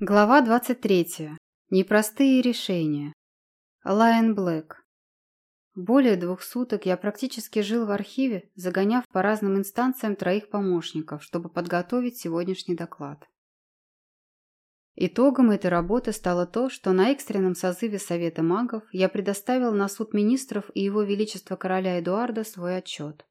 Глава 23. Непростые решения. Лайон Блэк. Более двух суток я практически жил в архиве, загоняв по разным инстанциям троих помощников, чтобы подготовить сегодняшний доклад. Итогом этой работы стало то, что на экстренном созыве Совета магов я предоставил на суд министров и его величество короля Эдуарда свой отчет.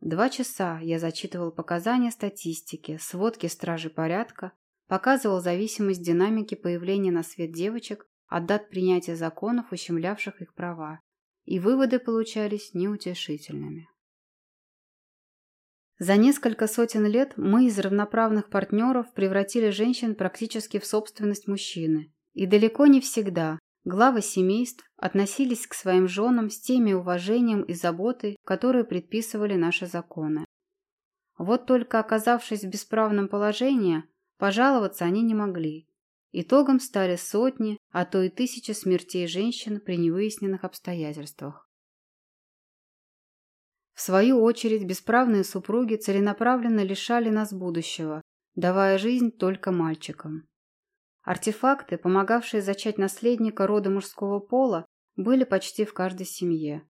Два часа я зачитывал показания статистики, сводки стражи порядка, показывал зависимость динамики появления на свет девочек от дат принятия законов, ущемлявших их права, и выводы получались неутешительными. За несколько сотен лет мы из равноправных партнеров превратили женщин практически в собственность мужчины, и далеко не всегда главы семейств относились к своим женам с теми уважением и заботой, которые предписывали наши законы. Вот только оказавшись в бесправном положении, Пожаловаться они не могли. Итогом стали сотни, а то и тысячи смертей женщин при невыясненных обстоятельствах. В свою очередь, бесправные супруги целенаправленно лишали нас будущего, давая жизнь только мальчикам. Артефакты, помогавшие зачать наследника рода мужского пола, были почти в каждой семье.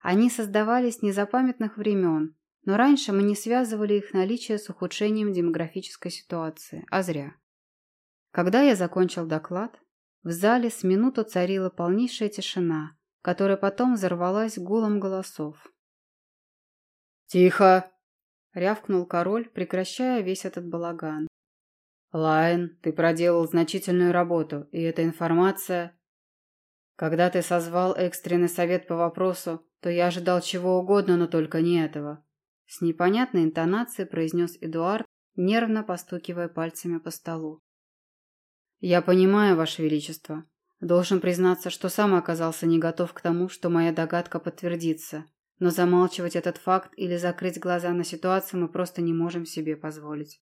Они создавались незапамятных времен, но раньше мы не связывали их наличие с ухудшением демографической ситуации, а зря. Когда я закончил доклад, в зале с минуту царила полнейшая тишина, которая потом взорвалась гулом голосов. «Тихо!» — рявкнул король, прекращая весь этот балаган. «Лайн, ты проделал значительную работу, и эта информация...» «Когда ты созвал экстренный совет по вопросу, то я ожидал чего угодно, но только не этого. С непонятной интонацией произнес Эдуард, нервно постукивая пальцами по столу. «Я понимаю, Ваше Величество. Должен признаться, что сам оказался не готов к тому, что моя догадка подтвердится. Но замалчивать этот факт или закрыть глаза на ситуацию мы просто не можем себе позволить.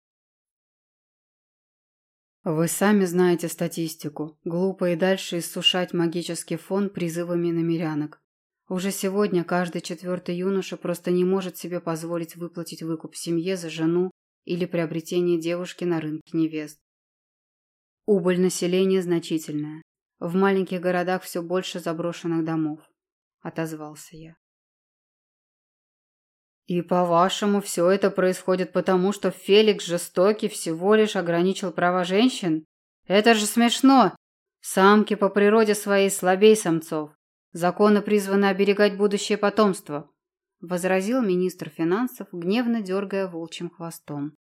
Вы сами знаете статистику. Глупо и дальше иссушать магический фон призывами намерянок. Уже сегодня каждый четвертый юноша просто не может себе позволить выплатить выкуп семье за жену или приобретение девушки на рынке невест. Убыль населения значительная. В маленьких городах все больше заброшенных домов, отозвался я. И по-вашему, все это происходит потому, что Феликс жестокий всего лишь ограничил права женщин? Это же смешно! Самки по природе своей слабей самцов. Законы призваны оберегать будущее потомство», – возразил министр финансов, гневно дергая волчьим хвостом.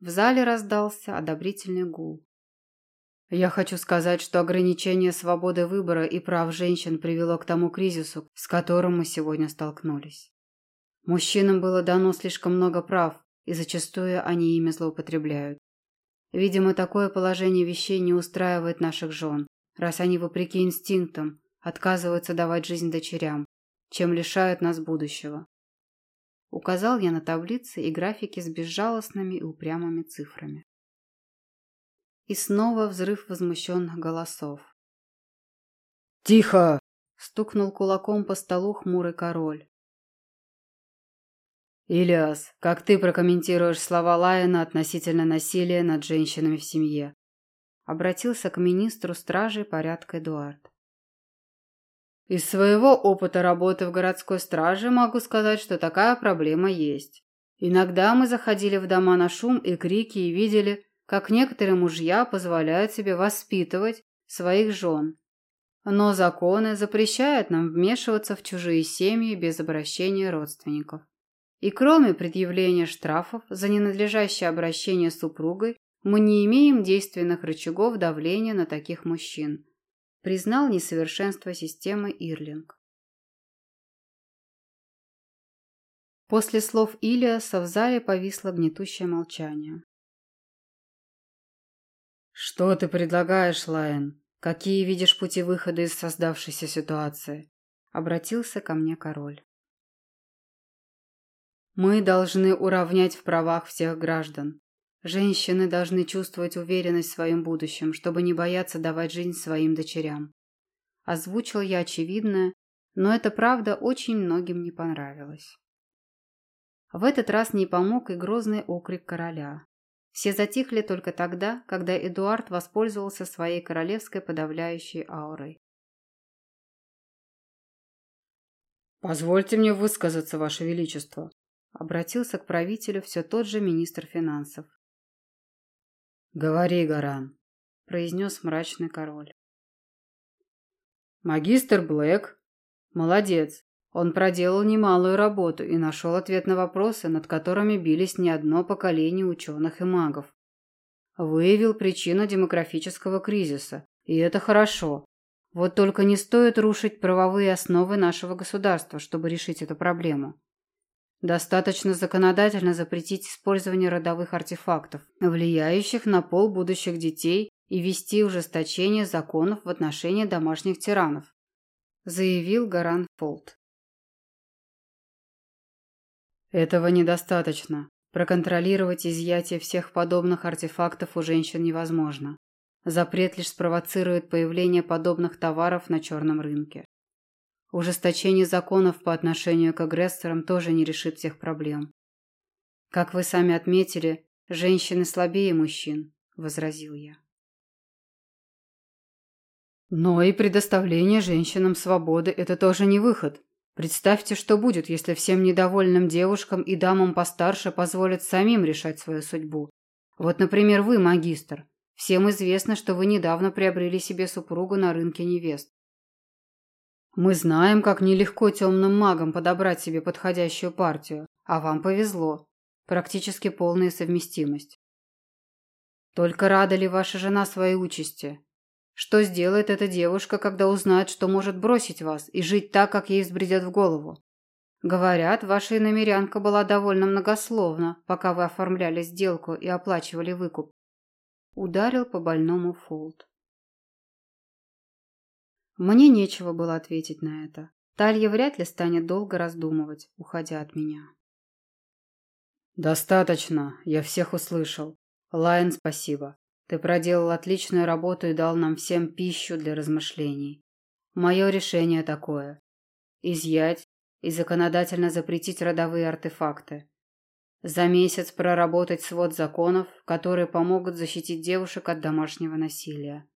В зале раздался одобрительный гул. Я хочу сказать, что ограничение свободы выбора и прав женщин привело к тому кризису, с которым мы сегодня столкнулись. Мужчинам было дано слишком много прав, и зачастую они ими злоупотребляют. Видимо, такое положение вещей не устраивает наших жен, раз они, вопреки инстинктам, отказываются давать жизнь дочерям, чем лишают нас будущего. Указал я на таблицы и графики с безжалостными и упрямыми цифрами. И снова взрыв возмущенных голосов. «Тихо!» – стукнул кулаком по столу хмурый король. «Илиас, как ты прокомментируешь слова Лайена относительно насилия над женщинами в семье?» Обратился к министру стражи порядка Эдуард. Из своего опыта работы в городской страже могу сказать, что такая проблема есть. Иногда мы заходили в дома на шум и крики и видели, как некоторые мужья позволяют себе воспитывать своих жен. Но законы запрещают нам вмешиваться в чужие семьи без обращения родственников. И кроме предъявления штрафов за ненадлежащее обращение с супругой, мы не имеем действенных рычагов давления на таких мужчин признал несовершенство системы Ирлинг. После слов Илиаса в зале повисло гнетущее молчание. «Что ты предлагаешь, Лайн? Какие видишь пути выхода из создавшейся ситуации?» Обратился ко мне король. «Мы должны уравнять в правах всех граждан. Женщины должны чувствовать уверенность в своем будущем, чтобы не бояться давать жизнь своим дочерям. Озвучил я очевидное, но эта правда очень многим не понравилась. В этот раз не помог и грозный окрик короля. Все затихли только тогда, когда Эдуард воспользовался своей королевской подавляющей аурой. «Позвольте мне высказаться, Ваше Величество», — обратился к правителю все тот же министр финансов. «Говори, Гаран», — произнес мрачный король. «Магистр Блэк? Молодец. Он проделал немалую работу и нашел ответ на вопросы, над которыми бились не одно поколение ученых и магов. Выявил причину демографического кризиса, и это хорошо. Вот только не стоит рушить правовые основы нашего государства, чтобы решить эту проблему. Достаточно законодательно запретить использование родовых артефактов, влияющих на пол будущих детей, и ввести ужесточение законов в отношении домашних тиранов, заявил Гаран Фолт. Этого недостаточно. Проконтролировать изъятие всех подобных артефактов у женщин невозможно. Запрет лишь спровоцирует появление подобных товаров на черном рынке. Ужесточение законов по отношению к агрессорам тоже не решит всех проблем. Как вы сами отметили, женщины слабее мужчин, возразил я. Но и предоставление женщинам свободы – это тоже не выход. Представьте, что будет, если всем недовольным девушкам и дамам постарше позволят самим решать свою судьбу. Вот, например, вы, магистр. Всем известно, что вы недавно приобрели себе супругу на рынке невест. Мы знаем, как нелегко темным магам подобрать себе подходящую партию, а вам повезло. Практически полная совместимость. Только рада ли ваша жена своей участи? Что сделает эта девушка, когда узнает, что может бросить вас и жить так, как ей взбредет в голову? Говорят, ваша иномерянка была довольно многословна, пока вы оформляли сделку и оплачивали выкуп. Ударил по больному Фолд. Мне нечего было ответить на это. Талья вряд ли станет долго раздумывать, уходя от меня. «Достаточно, я всех услышал. Лайн, спасибо. Ты проделал отличную работу и дал нам всем пищу для размышлений. Мое решение такое. Изъять и законодательно запретить родовые артефакты. За месяц проработать свод законов, которые помогут защитить девушек от домашнего насилия.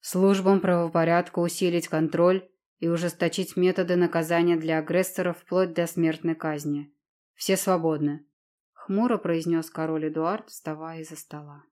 Службам правопорядка усилить контроль и ужесточить методы наказания для агрессоров вплоть до смертной казни. Все свободны. Хмуро произнес король Эдуард, вставая из-за стола.